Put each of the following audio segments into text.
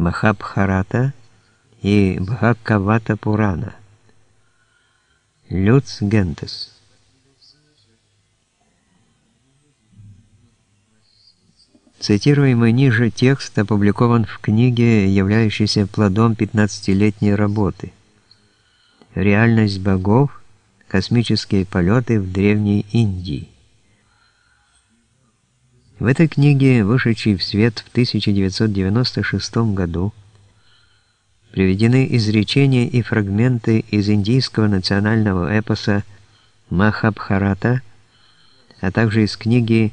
Махабхарата и Бхакавата Пурана. Люц Гентес. Цитируемый ниже текст опубликован в книге, являющейся плодом 15-летней работы «Реальность богов. Космические полеты в Древней Индии». В этой книге, вышедшей в свет в 1996 году, приведены изречения и фрагменты из индийского национального эпоса Махабхарата, а также из книги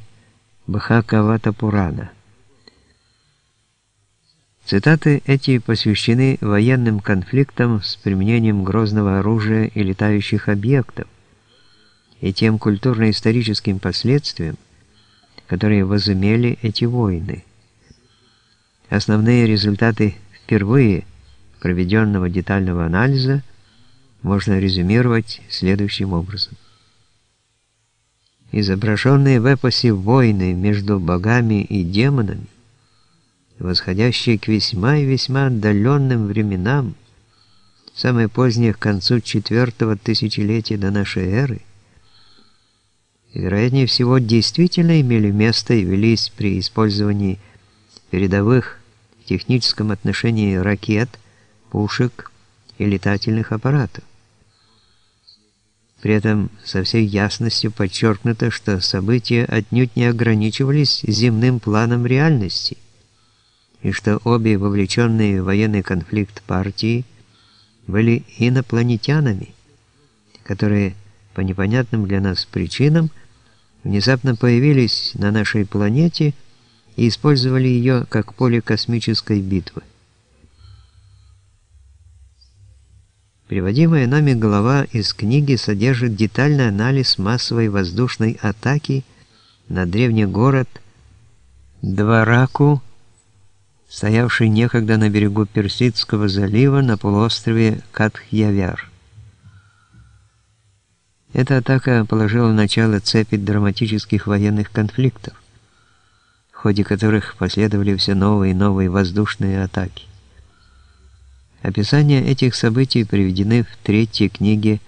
Бхакавата Пурана. Цитаты эти посвящены военным конфликтам с применением грозного оружия и летающих объектов и тем культурно-историческим последствиям, которые возымели эти войны. Основные результаты впервые проведенного детального анализа можно резюмировать следующим образом. Изображенные в эпосе войны между богами и демонами, восходящие к весьма и весьма отдаленным временам, самое позднее к концу четвертого тысячелетия до нашей эры, вероятнее всего, действительно имели место и велись при использовании передовых в техническом отношении ракет, пушек и летательных аппаратов. При этом со всей ясностью подчеркнуто, что события отнюдь не ограничивались земным планом реальности, и что обе вовлеченные в военный конфликт партии были инопланетянами, которые по непонятным для нас причинам внезапно появились на нашей планете и использовали ее как поле космической битвы. Приводимая нами глава из книги содержит детальный анализ массовой воздушной атаки на древний город Двараку, стоявший некогда на берегу Персидского залива на полуострове Катхьявяр. Эта атака положила начало цепи драматических военных конфликтов, в ходе которых последовали все новые и новые воздушные атаки. Описания этих событий приведены в третьей книге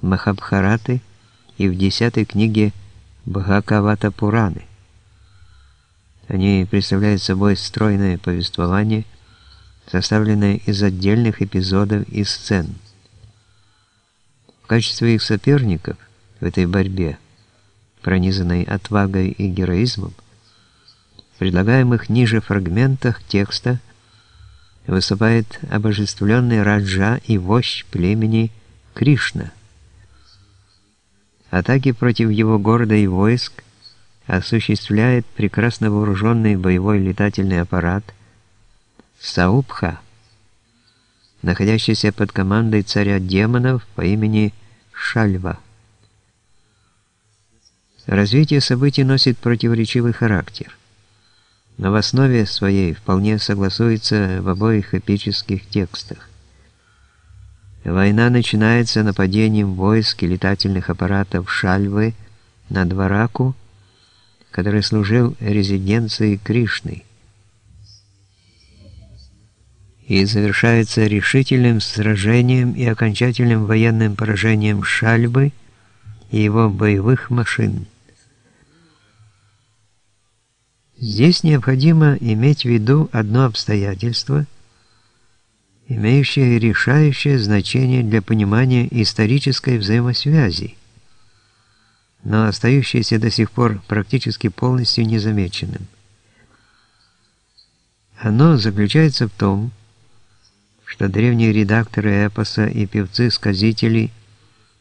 Махабхараты и в десятой книге Бхагавата Пураны. Они представляют собой стройное повествование, составленное из отдельных эпизодов и сцен. Качестве их соперников в этой борьбе, пронизанной отвагой и героизмом, в предлагаемых ниже фрагментах текста – выступает обожествленный Раджа и вождь племени Кришна. Атаки против его города и войск осуществляет прекрасно вооруженный боевой летательный аппарат Саубха, находящийся под командой царя демонов по имени Шальва. Развитие событий носит противоречивый характер но в основе своей вполне согласуется в обоих эпических текстах. Война начинается нападением войск и летательных аппаратов Шальвы на Двараку, который служил резиденцией Кришны, и завершается решительным сражением и окончательным военным поражением Шальбы и его боевых машин. Здесь необходимо иметь в виду одно обстоятельство, имеющее решающее значение для понимания исторической взаимосвязи, но остающееся до сих пор практически полностью незамеченным. Оно заключается в том, что древние редакторы эпоса и певцы-сказители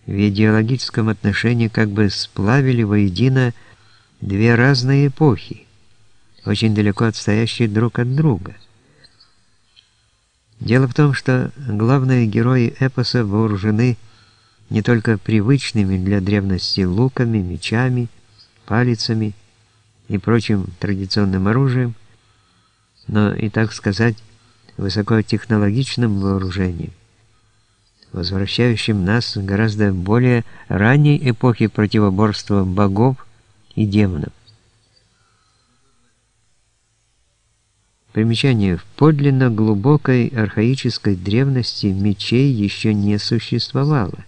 в идеологическом отношении как бы сплавили воедино две разные эпохи очень далеко отстоящие друг от друга. Дело в том, что главные герои эпоса вооружены не только привычными для древности луками, мечами, палицами и прочим традиционным оружием, но и, так сказать, высокотехнологичным вооружением, возвращающим нас к гораздо более ранней эпохе противоборства богов и демонов. Примечание. В подлинно глубокой архаической древности мечей еще не существовало.